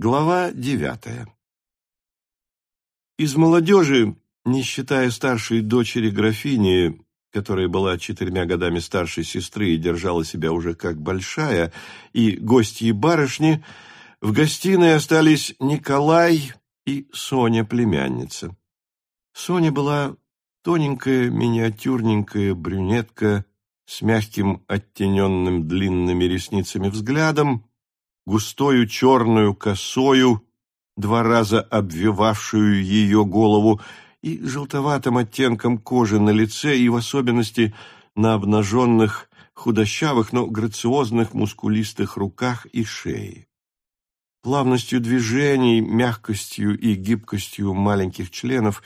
Глава девятая Из молодежи, не считая старшей дочери графини, которая была четырьмя годами старше сестры и держала себя уже как большая, и гостьи барышни, в гостиной остались Николай и Соня, племянница. Соня была тоненькая, миниатюрненькая брюнетка с мягким оттененным длинными ресницами взглядом, густою черную косою, два раза обвивавшую ее голову, и желтоватым оттенком кожи на лице и в особенности на обнаженных, худощавых, но грациозных, мускулистых руках и шее. Плавностью движений, мягкостью и гибкостью маленьких членов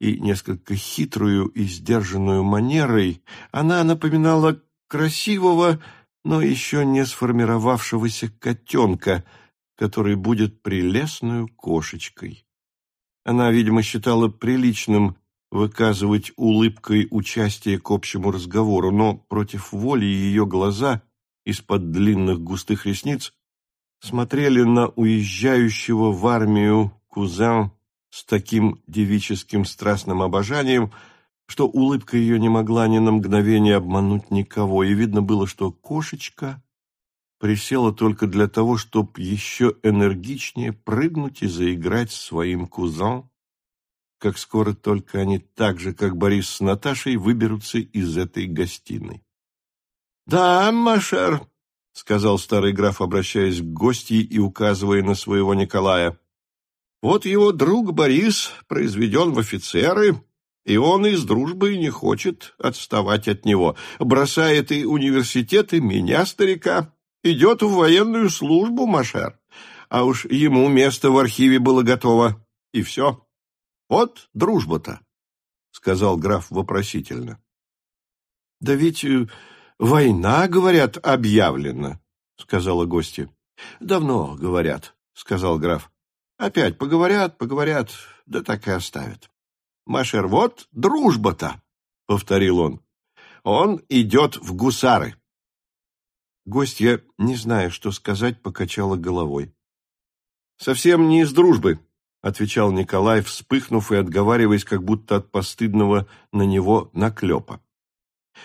и несколько хитрую и сдержанную манерой она напоминала красивого, но еще не сформировавшегося котенка, который будет прелестную кошечкой. Она, видимо, считала приличным выказывать улыбкой участие к общему разговору, но против воли ее глаза из-под длинных густых ресниц смотрели на уезжающего в армию кузен с таким девическим страстным обожанием, что улыбка ее не могла ни на мгновение обмануть никого, и видно было, что кошечка присела только для того, чтобы еще энергичнее прыгнуть и заиграть своим кузан, как скоро только они так же, как Борис с Наташей, выберутся из этой гостиной. — Да, Машер, — сказал старый граф, обращаясь к гостьи и указывая на своего Николая, — вот его друг Борис произведен в офицеры, и он из дружбы не хочет отставать от него, бросает и университет, и меня, старика, идет в военную службу, Машер. А уж ему место в архиве было готово. И все. Вот дружба-то, — сказал граф вопросительно. — Да ведь э, война, говорят, объявлена, — сказала гостья. — Давно говорят, — сказал граф. — Опять поговорят, поговорят, да так и оставят. — Машер, вот дружба-то, — повторил он. — Он идет в гусары. Гостья, не зная, что сказать, покачала головой. «Совсем не из дружбы», — отвечал Николай, вспыхнув и отговариваясь, как будто от постыдного на него наклепа.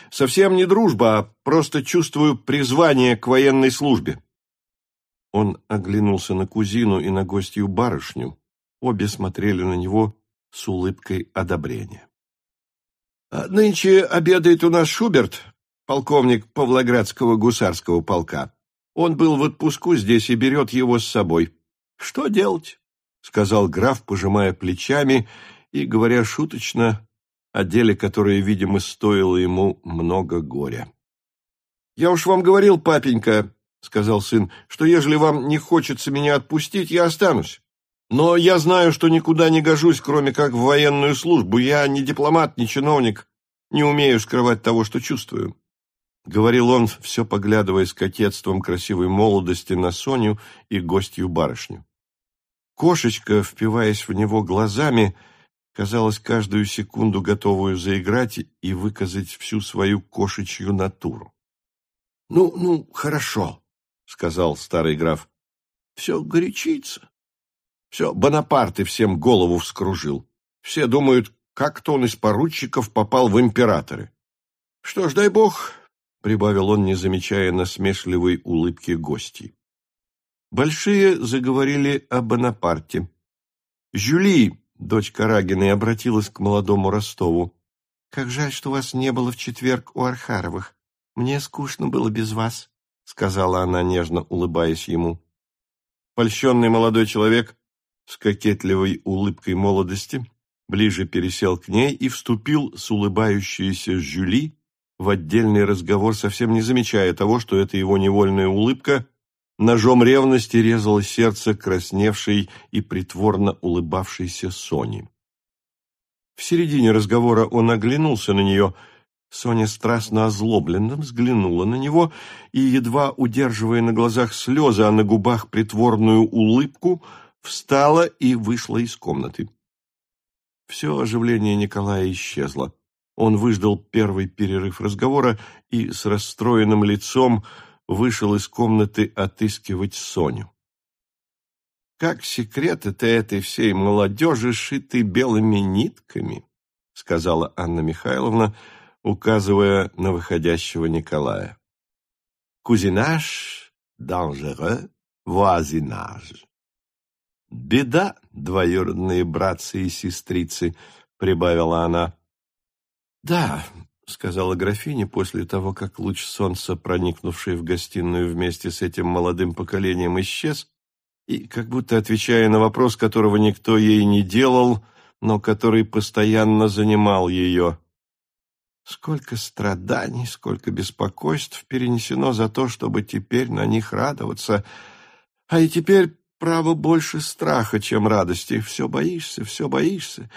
«Совсем не дружба, а просто чувствую призвание к военной службе». Он оглянулся на кузину и на гостью барышню. Обе смотрели на него с улыбкой одобрения. «Нынче обедает у нас Шуберт», полковник Павлоградского гусарского полка. Он был в отпуску здесь и берет его с собой. Что делать? — сказал граф, пожимая плечами и говоря шуточно о деле, которое, видимо, стоило ему много горя. — Я уж вам говорил, папенька, — сказал сын, — что ежели вам не хочется меня отпустить, я останусь. Но я знаю, что никуда не гожусь, кроме как в военную службу. Я не дипломат, не чиновник, не умею скрывать того, что чувствую. — говорил он, все поглядывая с кокетством красивой молодости на Соню и гостью барышню. Кошечка, впиваясь в него глазами, казалась каждую секунду готовую заиграть и выказать всю свою кошечью натуру. — Ну, ну, хорошо, — сказал старый граф. — Все горячится. Все, Бонапарт и всем голову вскружил. Все думают, как-то он из поручиков попал в императоры. Что ж, дай бог, — прибавил он, не замечая насмешливой улыбки гостей. Большие заговорили о Бонапарте. Жюли, дочь Карагиной, обратилась к молодому Ростову. «Как жаль, что вас не было в четверг у Архаровых. Мне скучно было без вас», — сказала она, нежно улыбаясь ему. Польщенный молодой человек с кокетливой улыбкой молодости ближе пересел к ней и вступил с улыбающейся Жюли в отдельный разговор, совсем не замечая того, что эта его невольная улыбка ножом ревности резала сердце красневшей и притворно улыбавшейся Сони. В середине разговора он оглянулся на нее. Соня страстно озлобленно взглянула на него и, едва удерживая на глазах слезы, а на губах притворную улыбку, встала и вышла из комнаты. Все оживление Николая исчезло. Он выждал первый перерыв разговора и с расстроенным лицом вышел из комнаты отыскивать Соню. как секреты-то этой всей молодежи шиты белыми нитками, сказала Анна Михайловна, указывая на выходящего Николая. Кузинаж dangereux, voisinage. Беда, двоюродные братцы и сестрицы, прибавила она. Да, сказала графиня после того, как луч солнца, проникнувший в гостиную вместе с этим молодым поколением, исчез, и, как будто отвечая на вопрос, которого никто ей не делал, но который постоянно занимал ее. Сколько страданий, сколько беспокойств перенесено за то, чтобы теперь на них радоваться. А и теперь, право, больше страха, чем радости. Все боишься, все боишься.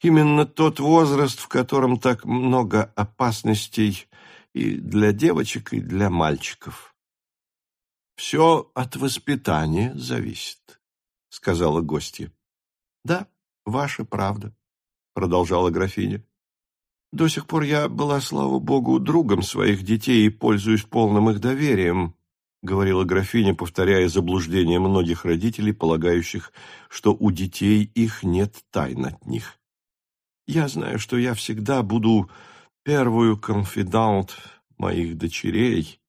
Именно тот возраст, в котором так много опасностей и для девочек, и для мальчиков. «Все от воспитания зависит», — сказала гостья. «Да, ваша правда», — продолжала графиня. «До сих пор я была, слава богу, другом своих детей и пользуюсь полным их доверием», — говорила графиня, повторяя заблуждение многих родителей, полагающих, что у детей их нет тайн от них. «Я знаю, что я всегда буду первую конфидант моих дочерей,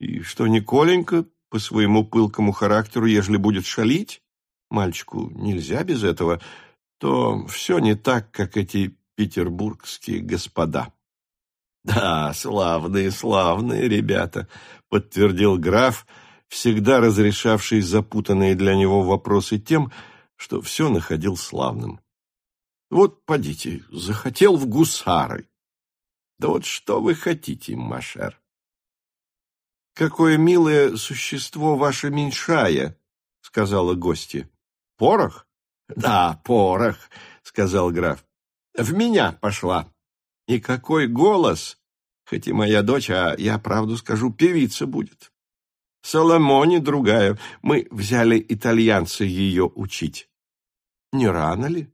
и что Николенька по своему пылкому характеру, ежели будет шалить, мальчику нельзя без этого, то все не так, как эти петербургские господа. «Да, славные, славные ребята», — подтвердил граф, всегда разрешавший запутанные для него вопросы тем, что все находил славным. «Вот, подите, захотел в гусары. Да вот что вы хотите, Машер?» «Какое милое существо ваше меньшая!» — сказала гостья. «Порох?» «Да, порох», — сказал граф. «В меня пошла. И какой голос! Хоть и моя дочь, а я правду скажу, певица будет. Соломоне другая. Мы взяли итальянца ее учить. Не рано ли?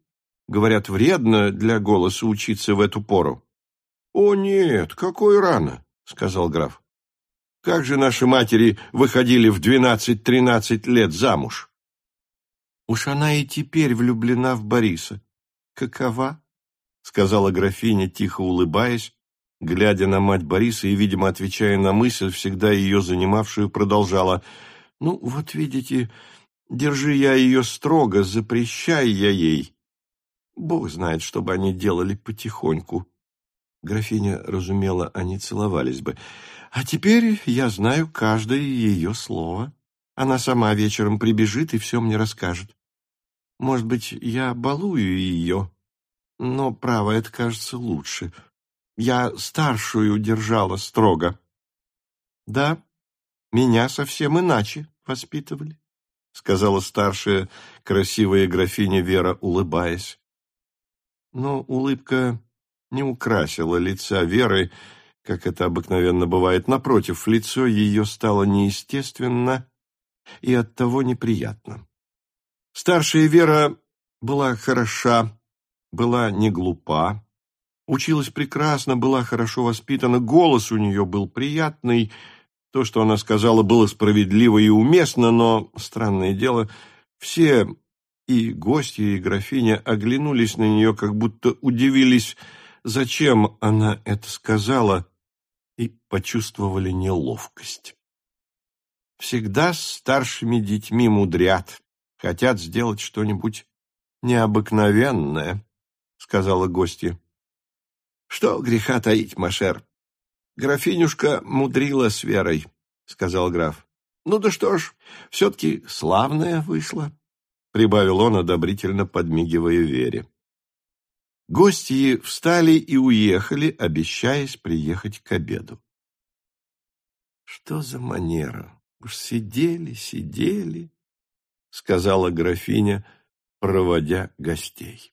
Говорят, вредно для голоса учиться в эту пору. О, нет, какой рано, сказал граф. Как же наши матери выходили в двенадцать-тринадцать лет замуж? Уж она и теперь влюблена в Бориса. Какова? Сказала графиня, тихо улыбаясь, глядя на мать Бориса и, видимо, отвечая на мысль, всегда ее занимавшую, продолжала. Ну, вот видите, держи я ее строго, запрещай я ей. Бог знает, что бы они делали потихоньку. Графиня разумела, они целовались бы. А теперь я знаю каждое ее слово. Она сама вечером прибежит и все мне расскажет. Может быть, я балую ее, но, право, это кажется лучше. Я старшую держала строго. Да, меня совсем иначе воспитывали, — сказала старшая красивая графиня Вера, улыбаясь. Но улыбка не украсила лица Веры, как это обыкновенно бывает. Напротив, лицо ее стало неестественно и оттого неприятно. Старшая Вера была хороша, была не глупа, училась прекрасно, была хорошо воспитана, голос у нее был приятный, то, что она сказала, было справедливо и уместно, но, странное дело, все, и гости, и графиня, оглянулись на нее, как будто удивились, зачем она это сказала, и почувствовали неловкость. Всегда с старшими детьми мудрят, хотят сделать что-нибудь необыкновенное, — сказала гостья. — Что греха таить, Машер? Графинюшка мудрила с Верой, — сказал граф. — Ну да что ж, все-таки славная вышла, — прибавил он, одобрительно подмигивая Вере. Гости встали и уехали, обещаясь приехать к обеду. «Что за манера? Уж сидели, сидели», — сказала графиня, проводя гостей.